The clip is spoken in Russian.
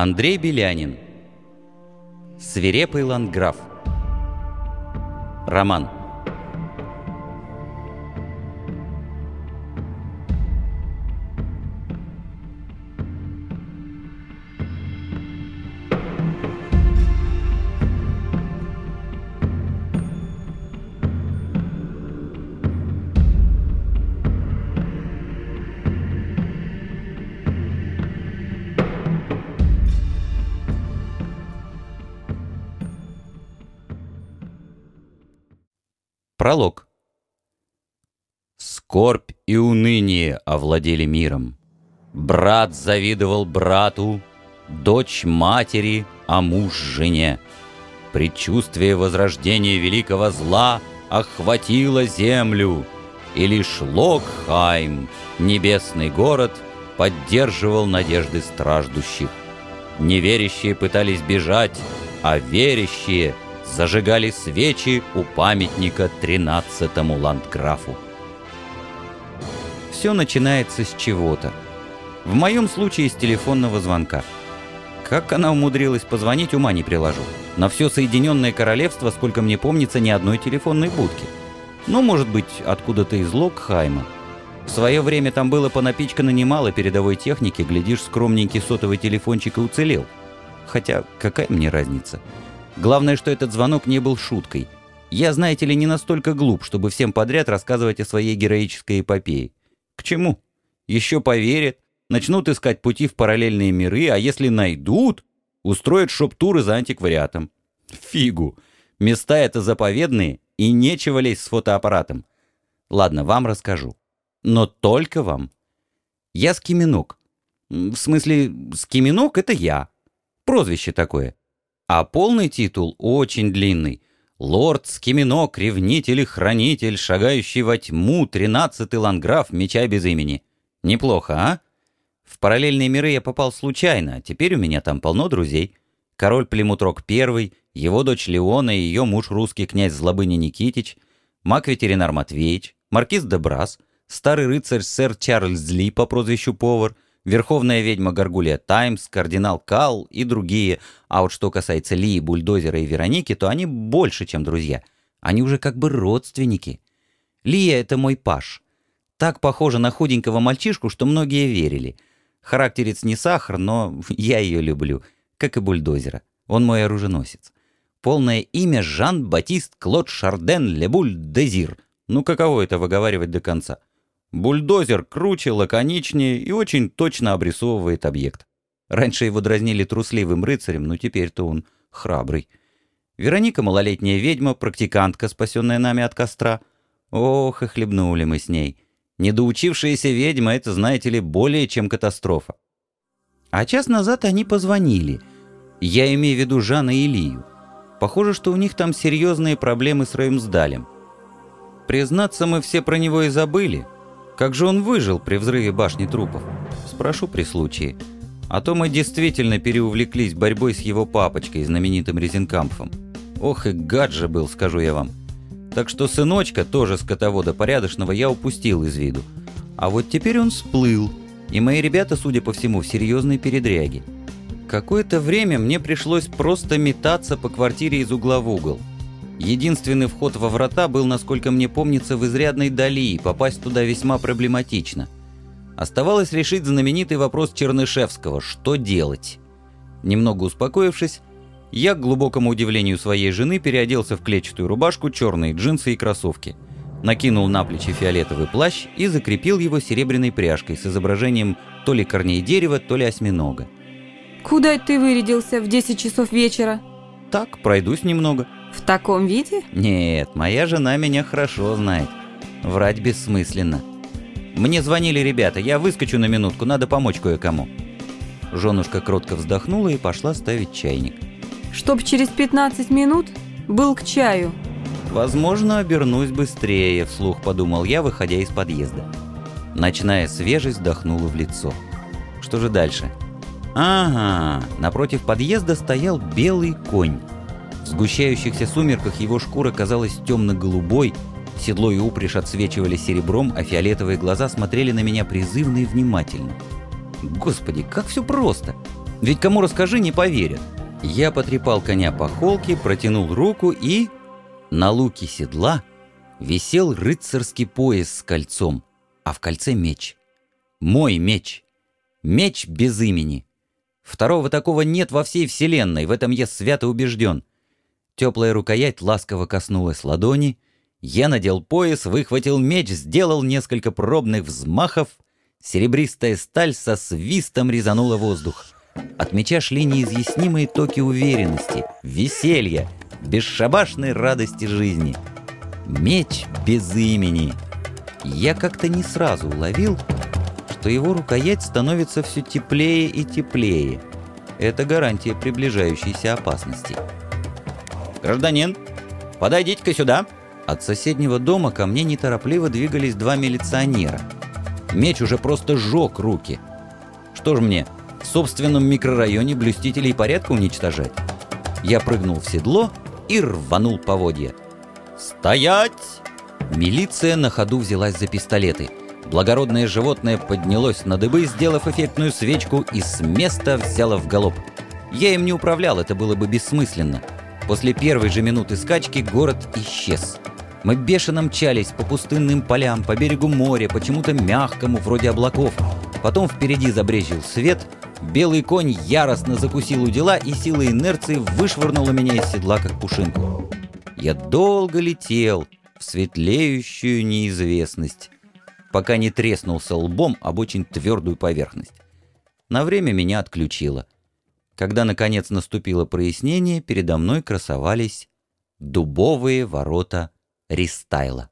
Андрей Белянин. Свирепый ландграф. Роман Пролог. Скорбь и уныние овладели миром. Брат завидовал брату, дочь матери, а муж жене. Предчувствие возрождения великого зла охватило землю, и лишь Локхайм, небесный город, поддерживал надежды страждущих. Неверящие пытались бежать, а верящие — зажигали свечи у памятника тринадцатому ландграфу. Все начинается с чего-то. В моем случае с телефонного звонка. Как она умудрилась позвонить, ума не приложу. На все Соединенное Королевство, сколько мне помнится, ни одной телефонной будки. Ну, может быть, откуда-то из Локхайма. В свое время там было понапичкано немало передовой техники, глядишь, скромненький сотовый телефончик и уцелел. Хотя, какая мне разница? Главное, что этот звонок не был шуткой. Я, знаете ли, не настолько глуп, чтобы всем подряд рассказывать о своей героической эпопее. К чему? Еще поверят, начнут искать пути в параллельные миры, а если найдут, устроят шоп-туры за антиквариатом. Фигу! Места это заповедные, и нечего лезть с фотоаппаратом. Ладно, вам расскажу. Но только вам. Я Скиминок. В смысле, Скиминок — это я. Прозвище такое. А полный титул очень длинный. Лорд Скиминок, ревнитель и хранитель, шагающий во тьму, тринадцатый ландграф меча без имени. Неплохо, а? В параллельные миры я попал случайно, а теперь у меня там полно друзей. Король Племутрок I, его дочь Леона и ее муж русский князь Злобыня Никитич, маг-ветеринар Матвеич, маркиз Дебрас, старый рыцарь сэр Чарльз Ли по прозвищу Повар — Верховная ведьма Гаргулия Таймс, кардинал Кал и другие. А вот что касается Ли, Бульдозера и Вероники, то они больше, чем друзья. Они уже как бы родственники. Лия — это мой паш. Так похожа на худенького мальчишку, что многие верили. Характерец не сахар, но я ее люблю, как и Бульдозера. Он мой оруженосец. Полное имя Жан-Батист Клод Шарден Лебуль Дезир. Ну каково это выговаривать до конца? Бульдозер круче, лаконичнее и очень точно обрисовывает объект. Раньше его дразнили трусливым рыцарем, но теперь-то он храбрый. Вероника — малолетняя ведьма, практикантка, спасенная нами от костра. Ох, и хлебнули мы с ней. Недоучившаяся ведьма — это, знаете ли, более чем катастрофа. А час назад они позвонили. Я имею в виду Жана и Илью. Похоже, что у них там серьезные проблемы с Реймсдалем. Признаться, мы все про него и забыли. Как же он выжил при взрыве башни трупов? Спрошу при случае. А то мы действительно переувлеклись борьбой с его папочкой, знаменитым Резенкампфом. Ох и гад же был, скажу я вам. Так что сыночка, тоже скотовода порядочного, я упустил из виду. А вот теперь он всплыл, и мои ребята, судя по всему, в серьезной передряге. Какое-то время мне пришлось просто метаться по квартире из угла в угол. Единственный вход во врата был, насколько мне помнится, в изрядной дали, и попасть туда весьма проблематично. Оставалось решить знаменитый вопрос Чернышевского «Что делать?». Немного успокоившись, я, к глубокому удивлению своей жены, переоделся в клетчатую рубашку, черные джинсы и кроссовки. Накинул на плечи фиолетовый плащ и закрепил его серебряной пряжкой с изображением то ли корней дерева, то ли осьминога. «Куда ты вырядился в 10 часов вечера?» «Так, пройдусь немного». В таком виде? Нет, моя жена меня хорошо знает. Врать бессмысленно. Мне звонили ребята, я выскочу на минутку, надо помочь кое-кому. Женушка кротко вздохнула и пошла ставить чайник. Чтоб через 15 минут был к чаю. Возможно, обернусь быстрее, вслух подумал я, выходя из подъезда. Ночная свежесть вдохнула в лицо. Что же дальше? Ага, напротив подъезда стоял белый конь. В сгущающихся сумерках его шкура казалась темно-голубой, седло и упряжь отсвечивали серебром, а фиолетовые глаза смотрели на меня призывно и внимательно. Господи, как все просто! Ведь кому расскажи, не поверят. Я потрепал коня по холке, протянул руку и... На луке седла висел рыцарский пояс с кольцом, а в кольце меч. Мой меч. Меч без имени. Второго такого нет во всей вселенной, в этом я свято убежден. Теплая рукоять ласково коснулась ладони. Я надел пояс, выхватил меч, сделал несколько пробных взмахов. Серебристая сталь со свистом резанула воздух. От меча шли неизъяснимые токи уверенности, веселья, бесшабашной радости жизни. Меч без имени. Я как-то не сразу уловил, что его рукоять становится все теплее и теплее. Это гарантия приближающейся опасности. «Гражданин, подойдите-ка сюда!» От соседнего дома ко мне неторопливо двигались два милиционера. Меч уже просто сжег руки. Что ж мне, в собственном микрорайоне блюстителей порядка уничтожать? Я прыгнул в седло и рванул поводья. «Стоять!» Милиция на ходу взялась за пистолеты. Благородное животное поднялось на дыбы, сделав эффектную свечку, и с места взяло в галоп. Я им не управлял, это было бы бессмысленно. После первой же минуты скачки город исчез. Мы бешено мчались по пустынным полям, по берегу моря, почему-то мягкому, вроде облаков. Потом впереди забрезжил свет, белый конь яростно закусил у дела и силой инерции вышвырнула меня из седла, как пушинку. Я долго летел в светлеющую неизвестность, пока не треснулся лбом об очень твердую поверхность. На время меня отключило — когда, наконец, наступило прояснение, передо мной красовались дубовые ворота Ристайла.